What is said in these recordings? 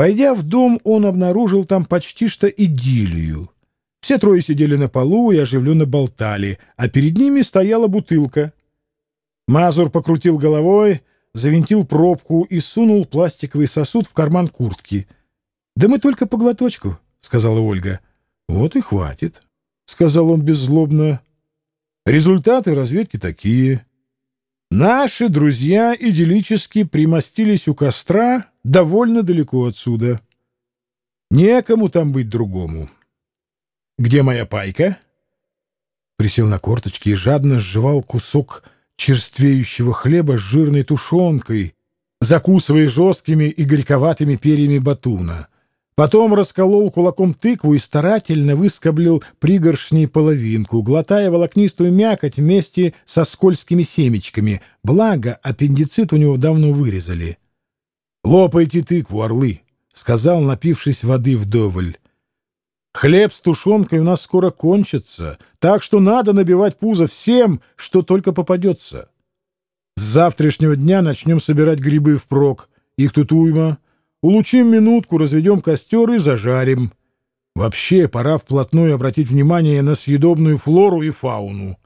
Войдя в дом, он обнаружил там почти что идиллию. Все трое сидели на полу и оживленно болтали, а перед ними стояла бутылка. Мазур покрутил головой, завинтил пробку и сунул пластиковый сосуд в карман куртки. «Да мы только по глоточку», — сказала Ольга. «Вот и хватит», — сказал он беззлобно. «Результаты разведки такие». Наши друзья идиллически примостились у костра довольно далеко отсюда. Некому там быть другому. «Где моя пайка?» Присел на корточки и жадно сживал кусок черствеющего хлеба с жирной тушенкой, закусывая жесткими и горьковатыми перьями батуна. Потом расколол кулаком тыкву и старательно выскоблил пригоршней половинку, глотая волокнистую мякоть вместе со скользкими семечками. Благо, аппендицит у него давно вырезали. «Лопайте тыкву, орлы!» — сказал, напившись воды вдоволь. «Хлеб с тушенкой у нас скоро кончится, так что надо набивать пузо всем, что только попадется. С завтрашнего дня начнем собирать грибы впрок. Их тут уйма». Улучим минутку, разведем костер и зажарим. Вообще, пора вплотную обратить внимание на съедобную флору и фауну.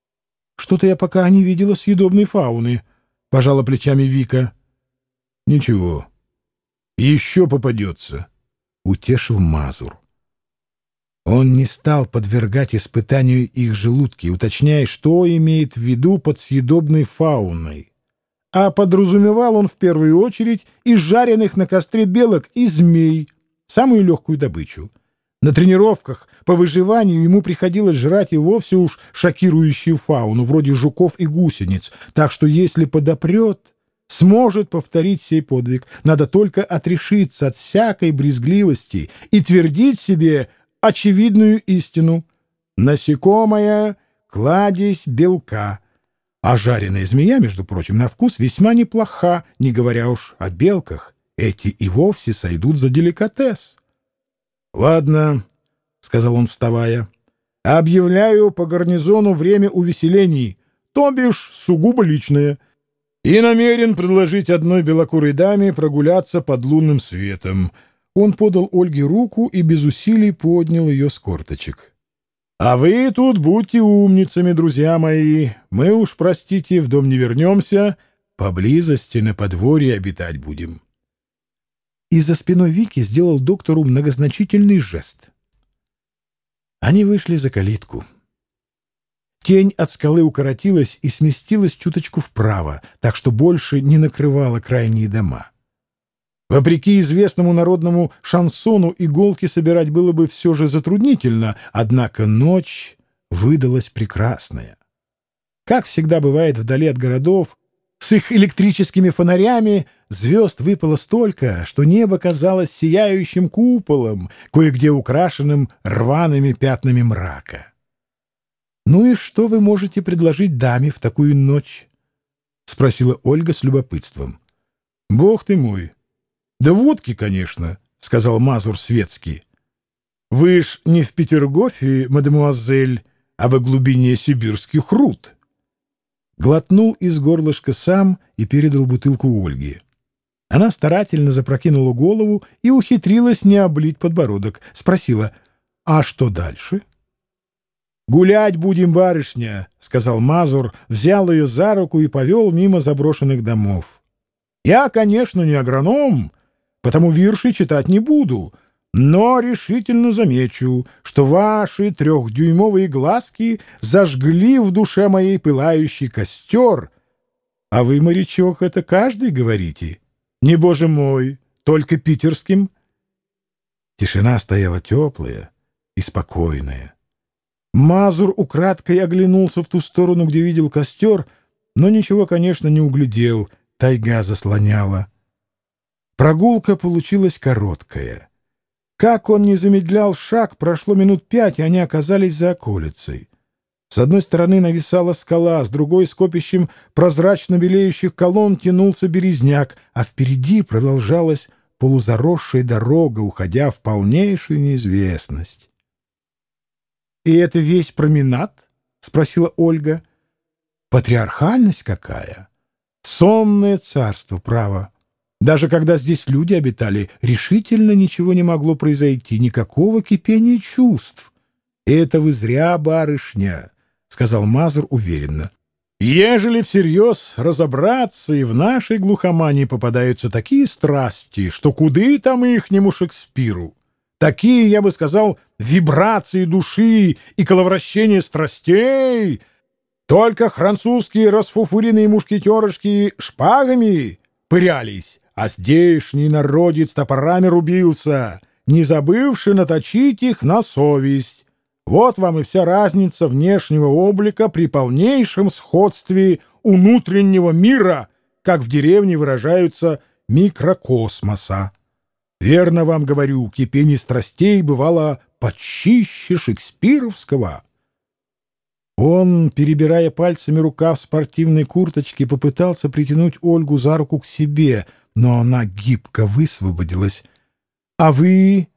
— Что-то я пока не видела съедобной фауны, — пожала плечами Вика. — Ничего. Еще попадется, — утешил Мазур. Он не стал подвергать испытанию их желудки, уточняя, что имеет в виду под съедобной фауной а подразумевал он в первую очередь из жареных на костре белок и змей, самую легкую добычу. На тренировках по выживанию ему приходилось жрать и вовсе уж шокирующую фауну, вроде жуков и гусениц, так что если подопрет, сможет повторить сей подвиг. Надо только отрешиться от всякой брезгливости и твердить себе очевидную истину. Насекомая — кладезь белка — а жареная змея, между прочим, на вкус весьма неплоха, не говоря уж о белках. Эти и вовсе сойдут за деликатес. — Ладно, — сказал он, вставая, — объявляю по гарнизону время увеселений, то бишь сугубо личное, и намерен предложить одной белокурой даме прогуляться под лунным светом. Он подал Ольге руку и без усилий поднял ее с корточек. — а вы тут будьте умницами, друзья мои. Мы уж, простите, в дом не вернемся, поблизости на подворье обитать будем. И за спиной Вики сделал доктору многозначительный жест. Они вышли за калитку. Тень от скалы укоротилась и сместилась чуточку вправо, так что больше не накрывала крайние дома. Вопреки известному народному шансону иголки собирать было бы все же затруднительно, однако ночь выдалась прекрасная. Как всегда бывает вдали от городов, с их электрическими фонарями звезд выпало столько, что небо казалось сияющим куполом, кое-где украшенным рваными пятнами мрака. «Ну и что вы можете предложить даме в такую ночь?» — спросила Ольга с любопытством. «Бог ты мой!» Да водки, конечно, — сказал Мазур светский. Вы ж не в Петергофе, мадемуазель, а во глубине сибирских руд. Глотнул из горлышка сам и передал бутылку Ольге. Она старательно запрокинула голову и ухитрилась не облить подбородок. Спросила, а что дальше? «Гулять будем, барышня», — сказал Мазур, взял ее за руку и повел мимо заброшенных домов. «Я, конечно, не агроном, потому вирши читать не буду, но решительно замечу, что ваши трехдюймовые глазки зажгли в душе моей пылающий костер. А вы, морячок, это каждый говорите? Не, боже мой, только питерским? Тишина стояла теплая и спокойная. Мазур украдкой оглянулся в ту сторону, где видел костер, но ничего, конечно, не углядел, тайга заслоняла. Прогулка получилась короткая. Как он не замедлял шаг, прошло минут пять, и они оказались за околицей. С одной стороны нависала скала, с другой — скопищем прозрачно белеющих колонн тянулся березняк, а впереди продолжалась полузаросшая дорога, уходя в полнейшую неизвестность. — И это весь променад? — спросила Ольга. — Патриархальность какая! Сонное царство, право! — Даже когда здесь люди обитали, решительно ничего не могло произойти, никакого кипения чувств. «Это вы зря, барышня», — сказал Мазур уверенно. «Ежели всерьез разобраться, и в нашей глухомании попадаются такие страсти, что куды там ихнему Шекспиру? Такие, я бы сказал, вибрации души и коловращение страстей. Только французские расфуфуренные мушкетерышки шпагами пырялись, а здешний народец топорами рубился, не забывши наточить их на совесть. Вот вам и вся разница внешнего облика при полнейшем сходстве внутреннего мира, как в деревне выражаются микрокосмоса. Верно вам говорю, кипение страстей бывало почище шекспировского. Он, перебирая пальцами рукав спортивной курточки, попытался притянуть Ольгу за руку к себе, но она гибко высвободилась. — А вы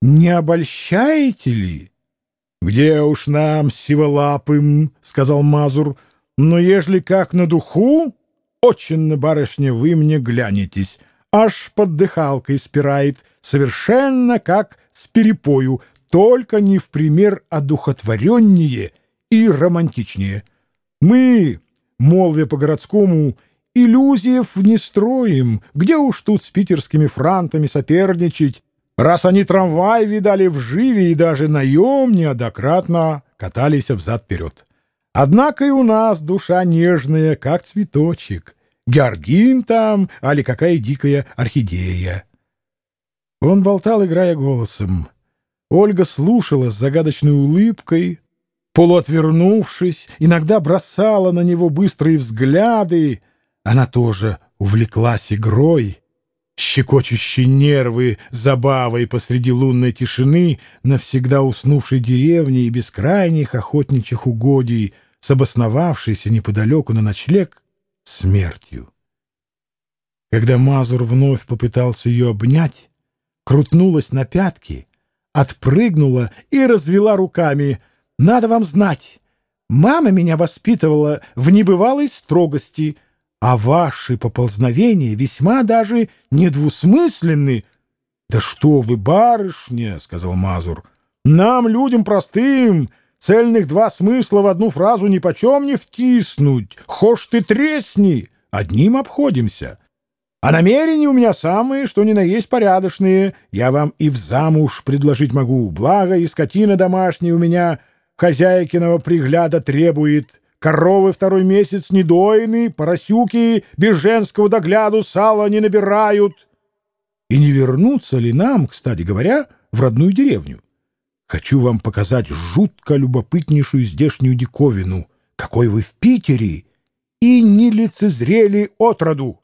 не обольщаете ли? — Где уж нам, сиволапым, — сказал Мазур, — но ежели как на духу, очень на барышня вы мне глянетесь аж под дыхалкой спирает, совершенно как с перепою, только не в пример одухотвореннее и романтичнее. Мы, молвя по-городскому, иллюзиев не строим, где уж тут с питерскими франтами соперничать, раз они трамвай видали в живе и даже наем неоднократно катались взад-вперед. Однако и у нас душа нежная, как цветочек — Георгин там, али какая дикая орхидея. Он болтал, играя голосом. Ольга слушала с загадочной улыбкой, полуотвернувшись, иногда бросала на него быстрые взгляды. Она тоже увлеклась игрой, щекочущей нервы забавой посреди лунной тишины навсегда уснувшей деревни и бескрайних охотничьих угодий, с неподалеку на ночлег смертью. Когда Мазур вновь попытался ее обнять, крутнулась на пятки, отпрыгнула и развела руками. «Надо вам знать, мама меня воспитывала в небывалой строгости, а ваши поползновения весьма даже недвусмысленны». «Да что вы, барышня!» — сказал Мазур. «Нам, людям простым, Цельных два смысла в одну фразу ни почем не втиснуть. Хошь ты тресни, одним обходимся. А намерения у меня самые, что ни на есть порядочные. Я вам и в замуж предложить могу. Благо и скотина домашняя у меня хозяйкиного пригляда требует. Коровы второй месяц не доины, поросюки без женского догляду сала не набирают. И не вернуться ли нам, кстати говоря, в родную деревню? Хочу вам показать жутко любопытнейшую здешнюю диковину, какой вы в Питере и не лицезрели отроду.